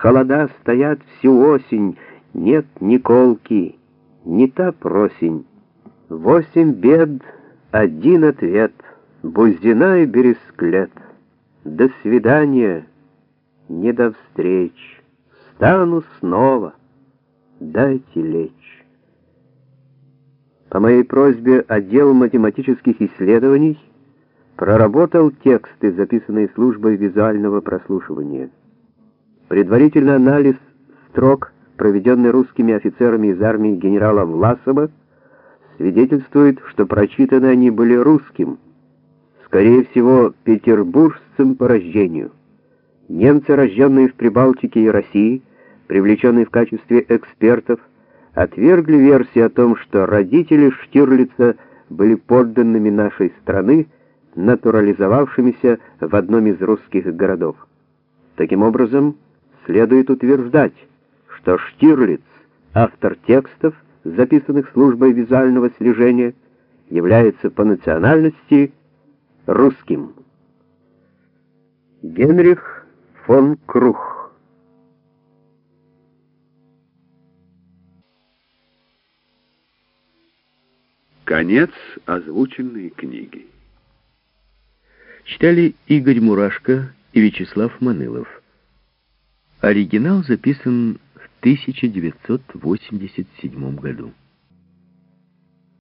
Холода стоят всю осень, нет ни колки, ни та просень. Восемь бед, один ответ, Бузина и бересклет. До свидания, не до встреч, Стану снова, дайте лечь. По моей просьбе отдел математических исследований проработал тексты, записанные службой визуального прослушивания. Предварительный анализ строк, проведенный русскими офицерами из армии генерала Власова, свидетельствует, что прочитаны они были русским, скорее всего, петербуржцем по рождению. Немцы, рожденные в Прибалтике и России, привлеченные в качестве экспертов, отвергли версию о том, что родители Штирлица были подданными нашей страны, натурализовавшимися в одном из русских городов. Таким образом, следует утверждать, что Штирлиц, автор текстов, записанных службой визуального слежения, является по национальности русским. Генрих фон Крух Конец озвученной книги. Читали Игорь Мурашко и Вячеслав Манылов. Оригинал записан в 1987 году.